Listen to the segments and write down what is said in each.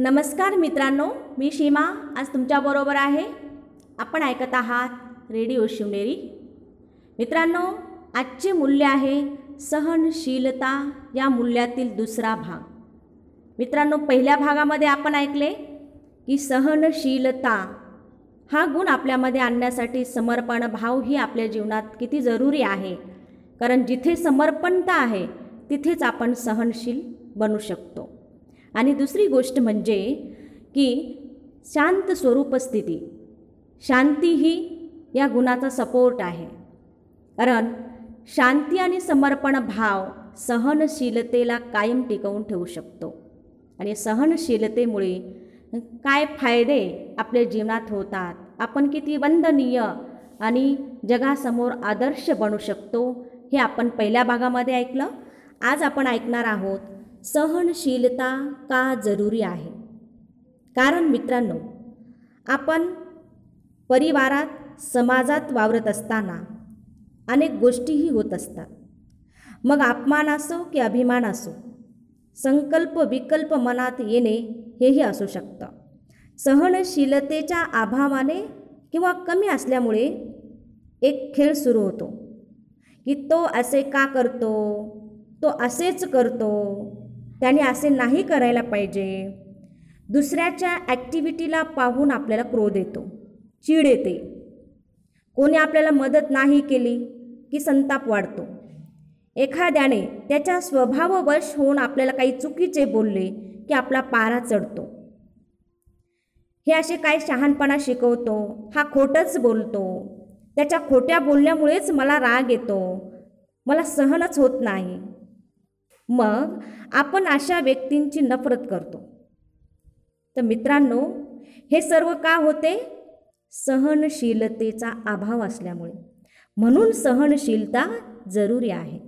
नमस्कार मित्रांनो मी सीमा आज तुमच्याबरोबर आहे. आपण ऐकत आहात रेडिओ शिवनेरी. मित्रांनो आजचे मूल्य आहे सहनशीलता या मूल्यातील दुसरा भाग. मित्रांनो पहिल्या भागामध्ये आपण ऐकले की सहनशीलता हा गुण आपल्यामध्ये आणण्यासाठी समर्पण भाव ही आपल्या जीवनात किती जरुरी आहे. कारण जिथे समर्पणता आहे तिथेच आपण सहनशील बनू शकतो. आणि दुसरी गोष्ट म्हणजे की शांत स्वरूप स्थिती. शांती ही या गुणाचा सपोर्ट आहे. कारण शांती आणि समर्पण भाव सहनशीलतेला कायम टिकवून ठेवू शकतो. आणि सहनशीलतेमुळे काय फायदे आपल्या जीवनात होतात? आपण किती वंदनीय आणि जगासमोर आदर्श बनू शकतो हे आपण पहिल्या भागामध्ये ऐकलं. आज आपण ऐकणार आहोत सहनशीलता का जरुरी आहे? कारण मित्रांनो आपण परिवारात समाजात वावरत असताना अनेक गोष्टीही होत असतात. मग अपमान असो की अभिमान असो संकल्प विकल्प मनात येणे हेही असू शकतं. सहनशीलतेच्या अभावाने किंवा कमी असल्यामुळे एक खेळ सुरू होतो की तो असे का करतो तो असेच करतो त्याने असे नाही करायला पाहिजे. दुसऱ्याच्या ॲक्टिव्हिटीला पाहून आपल्याला क्रोध येतो चीड येते. कोणी आपल्याला मदत नाही केली की संताप वाढतो. एखाद्याने त्याच्या स्वभाववश होऊन आपल्याला काही चुकीचे बोलले की आपला पारा चढतो. हे असे काय शहाणपणा शिकवतो हा खोटंच बोलतो. त्याच्या खोट्या बोलण्यामुळेच मला राग येतो. मला सहनच होत नाही. मग आपण अशा व्यक्तींची नफरत करतो. तर मित्रांनो हे सर्व का होते? सहनशीलतेचा अभाव असल्यामुळे. म्हणून सहनशीलता जरुरी आहे.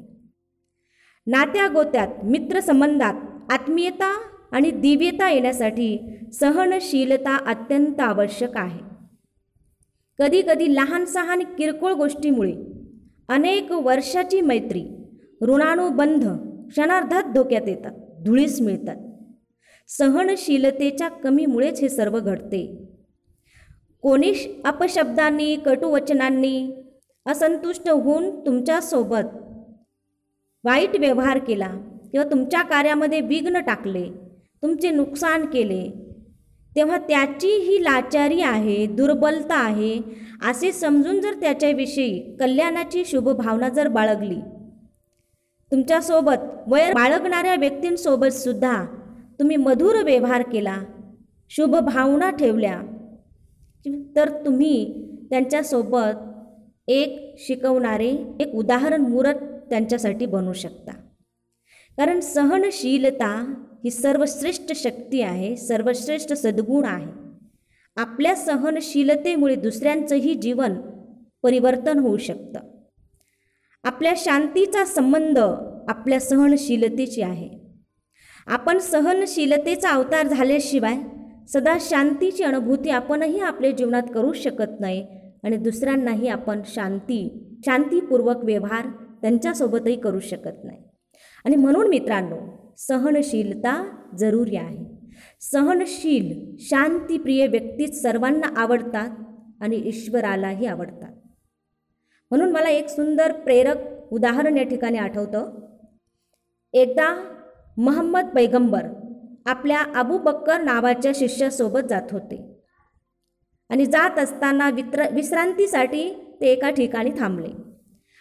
नात्या गोत्यात मित्रसंबंधात आत्मीयता आणि दिव्यता येण्यासाठी सहनशीलता अत्यंत आवश्यक आहे. कधीकधी लहान सहान किरकोळ गोष्टीमुळे अनेक वर्षाची मैत्री ऋणानुबंध क्षणार्धात धोक्यात येतात. धुळीस मिळतात. सहनशीलतेच्या कमीमुळेच हे सर्व घडते. कोणी अपशब्दांनी कटुवचनांनी असंतुष्ट होऊन तुमच्यासोबत वाईट व्यवहार केला किंवा तुमच्या कार्यामध्ये विघ्न टाकले तुमचे नुकसान केले तेव्हा त्याची ही लाचारी आहे दुर्बलता आहे असे समजून जर त्याच्याविषयी कल्याणाची शुभभावना जर बाळगली तुमच्यासोबत वय बाळगणाऱ्या व्यक्तींसोबत सुद्धा तुम्ही मधुर व्यवहार केला. शुभ भावना ठेवल्या. तर तुम्ही त्यांच्यासोबत एक शिकवणारे एक उदाहरण मुरत त्यांच्यासाठी बनू शकता. कारण सहनशीलता ही सर्वश्रेष्ठ शक्ती आहे सर्वश्रेष्ठ सद्गुण आहे. आपल्या सहनशीलतेमुळे दुसऱ्यांचंही जीवन परिवर्तन होऊ शकतं. आपल्या शांतीचा संबंध आपल्या सहनशीलतेची आहे. आपण सहनशीलतेचा अवतार झाल्याशिवाय सदा शांतीची अनुभूती आपणही आपल्या जीवनात करू शकत नाही आणि दुसऱ्यांनाही आपण शांती शांतीपूर्वक व्यवहार त्यांच्यासोबतही करू शकत नाही. आणि म्हणून मित्रांनो सहनशीलता जरुरी आहे. सहनशील शांतीप्रिय व्यक्तीच सर्वांना आवडतात आणि ईश्वरालाही आवडतात. म्हणून मला एक सुंदर प्रेरक उदाहरण या ठिकाणी आठवतं. एकदा महम्मद पैगंबर आपल्या अबू बक्कर नावाच्या शिष्यासोबत जात होते. आणि जात असताना वित्र विश्रांतीसाठी ते एका ठिकाणी थांबले.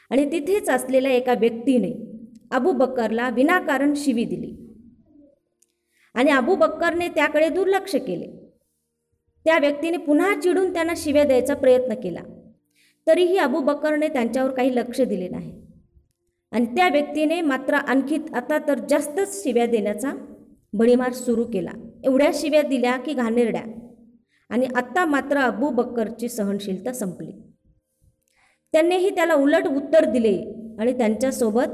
आणि तिथेच असलेल्या एका व्यक्तीने अबू बक्करला विनाकारण शिवी दिली. आणि अबू बक्करने त्याकडे दुर्लक्ष केले. त्या व्यक्तीने पुन्हा चिडून त्यांना शिव्या द्यायचा प्रयत्न केला. तरीही अबू बकरने त्यांच्यावर काही लक्ष दिले नाही. आणि त्या व्यक्तीने मात्र आणखी आता तर जास्तच शिव्या देण्याचा बळीमार सुरू केला. एवढ्या शिव्या दिल्या की घाणेरड्या. आणि आत्ता मात्र अबू बक्करची सहनशीलता संपली. त्यांनीही त्याला उलट उत्तर दिले आणि त्यांच्यासोबत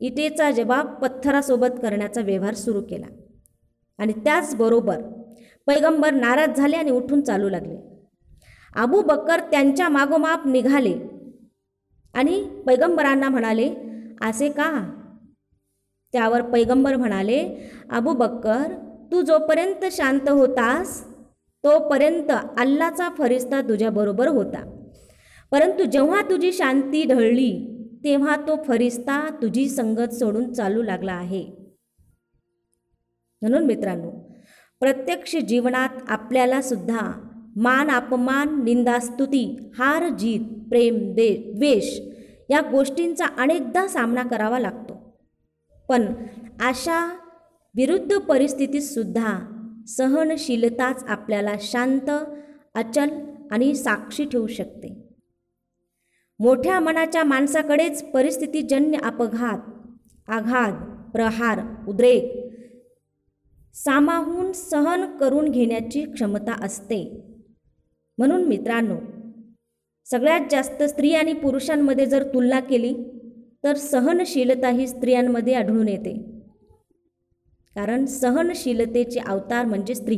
इटेचा जबाब पत्थरासोबत करण्याचा व्यवहार सुरू केला. आणि त्याचबरोबर पैगंबर नाराज झाले आणि उठून चालू लागले. अबू बक्कर त्यांच्या मागोमाप निघाले. आणि पैगंबरांना म्हणाले असे का? त्यावर पैगंबर म्हणाले अबू बक्कर तू जोपर्यंत शांत होतास तोपर्यंत अल्लाचा फरिस्ता तुझ्याबरोबर होता. परंतु जेव्हा तुझी शांती ढळली तेव्हा तो फरिस्ता तुझी संगत सोडून चालू लागला आहे. म्हणून मित्रांनो प्रत्यक्ष जीवनात आपल्याला सुद्धा मान अपमान निंदास्तुती हार जीत प्रेम दे द्वेष या गोष्टींचा अनेकदा सामना करावा लागतो. पण अशा विरुद्ध परिस्थितीतसुद्धा सहनशीलताच आपल्याला शांत अचल आणि साक्षी ठेवू शकते. मोठ्या मनाच्या माणसाकडेच परिस्थितीजन्य अपघात आघात प्रहार उद्रेक सामाहून सहन करून घेण्याची क्षमता असते. म्हणून मित्रांनो सगळ्यात जास्त स्त्री आणि पुरुषांमध्ये जर तुलना केली तर सहनशीलता ही स्त्रियांमध्ये आढळून येते. कारण सहनशीलतेचे अवतार म्हणजे स्त्री.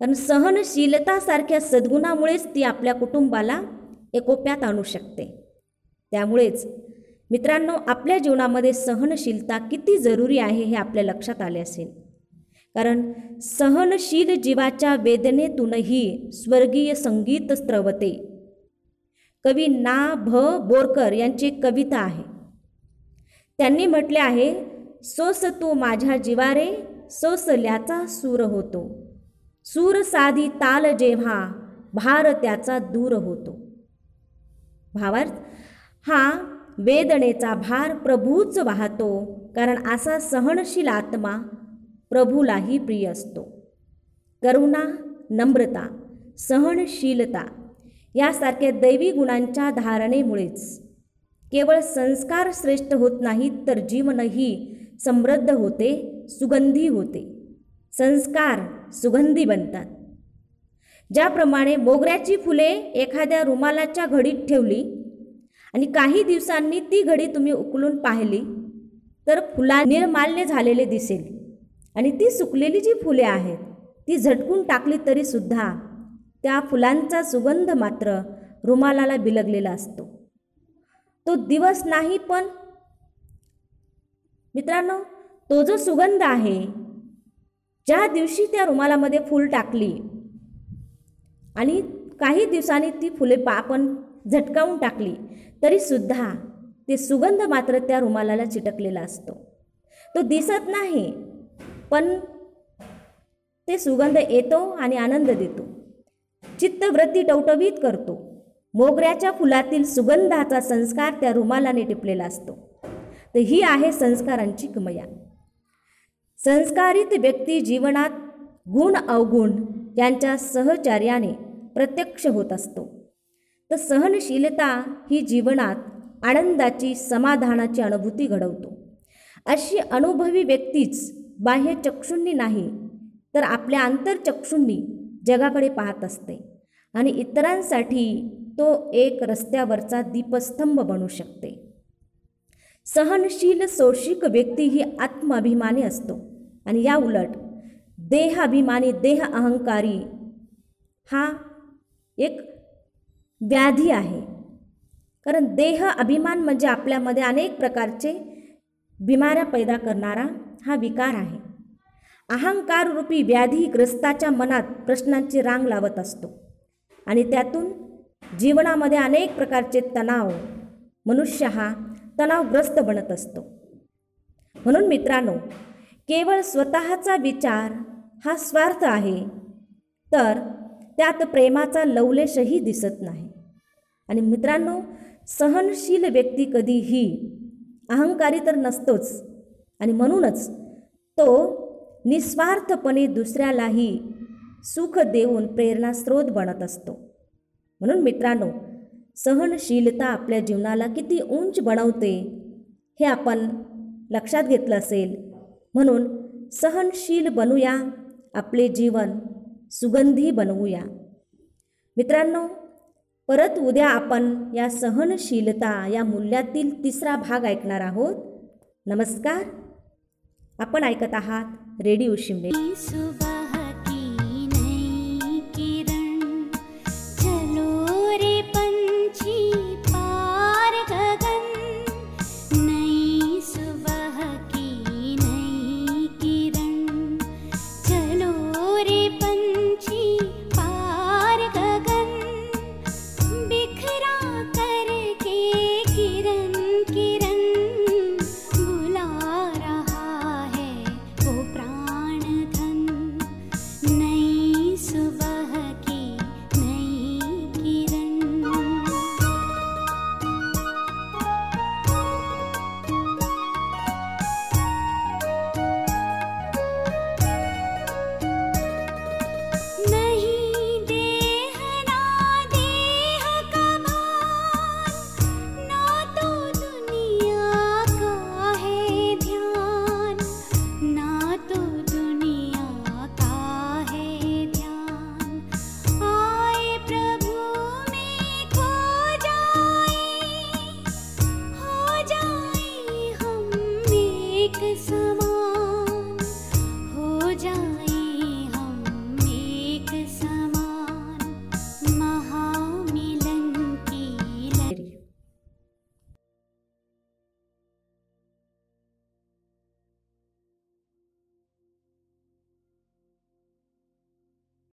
कारण सहनशीलतासारख्या सद्गुणामुळेच ती आपल्या कुटुंबाला एकोप्यात आणू शकते. त्यामुळेच मित्रांनो आपल्या जीवनामध्ये सहनशीलता किती जरुरी आहे हे आपल्या लक्षात आले असेल. कारण सहनशील जीवाच्या वेदनेतूनही स्वर्गीय संगीत स्त्रवते कवी ना भ. बोरकर यांची कविता आहे. त्यांनी म्हटले आहे सोस तू माझ्या जिवारे सोसल्याचा सूर होतो. सूर साधी ताल जेव्हा भार त्याचा दूर होतो. भावार्थ हा वेदनेचा भार प्रभूच वाहतो कारण असा सहनशील आत्मा प्रभूलाही प्रिय असतो. करुणा नम्रता सहनशीलता यासारख्या दैवी गुणांच्या धारणेमुळेच केवळ संस्कार श्रेष्ठ होत नाहीत तर जीवनही समृद्ध होते सुगंधी होते. संस्कार सुगंधी बनतात. ज्याप्रमाणे मोगऱ्याची फुले एखाद्या रुमालाच्या घडीत ठेवली आणि काही दिवसांनी ती घडी तुम्ही उकलून पाहिली तर फुला निर्माल्य झालेले दिसेल. आणि ती सुकलेली जी फुले आहेत ती झटकून टाकली तरीसुद्धा त्या फुलांचा सुगंध मात्र रुमालाला बिलगलेला असतो. तो दिवस नाही पण मित्रांनो तो जो सुगंध आहे ज्या दिवशी त्या रुमालामध्ये फूल टाकली आणि काही दिवसांनी ती फुले पा आपण झटकावून टाकली तरीसुद्धा ते सुगंध मात्र त्या रुमालाला चिटकलेला असतो. तो दिसत नाही पण ते सुगंध येतो आणि आनंद देतो. चित्तवृत्ती टवटवीत करतो. मोगऱ्याच्या फुलातील सुगंधाचा संस्कार त्या रुमालाने टिपलेला असतो. तर ही आहे संस्कारांची कमया संस्कारित व्यक्ती जीवनात गुण अवगुण यांच्या सहचार्याने प्रत्यक्ष होत असतो. तर सहनशीलता ही जीवनात आनंदाची समाधानाची अनुभूती घडवतो. अशी अनुभवी व्यक्तीच बाह्य चक्षुंनी नाही तर आपल्या आंतरचक्षूंनी जगाकडे पाहत असते आणि इतरांसाठी तो एक रस्त्यावरचा दीपस्तंभ बनू शकते. सहनशील सोशिक व्यक्ती ही आत्माभिमानी असतो आणि या उलट देहाभिमानी देह अहंकारी हा एक व्याधी आहे. कारण देह अभिमान म्हणजे आपल्यामध्ये अनेक प्रकारचे बिमाऱ्या पैदा करणारा हा विकार आहे. अहंकार रूपी व्याधीग्रस्ताच्या मनात प्रश्नांची रांग लावत असतो. आणि त्यातून जीवनामध्ये अनेक प्रकारचे तणाव मनुष्य हा तणावग्रस्त बनत असतो. म्हणून मित्रांनो केवळ स्वतःचा विचार हा स्वार्थ आहे तर त्यात प्रेमाचा लवलेशही दिसत नाही. आणि मित्रांनो सहनशील व्यक्ती कधीही अहंकारी तर नसतोच. आणि म्हणूनच तो निस्वार्थपणे दुसऱ्यालाही सुख देऊन प्रेरणास्रोत बनत असतो. म्हणून मित्रांनो सहनशीलता आपल्या जीवनाला किती उंच बनवते हे आपण लक्षात घेतलं असेल. म्हणून सहनशील बनूया आपले जीवन सुगंधी बनवूया. मित्रांनो परत उद्या आपण या सहनशीलता या मूल्यातील तिसरा भाग ऐकणार आहोत. नमस्कार. आपण ऐकत आहात रेडिओ शिमले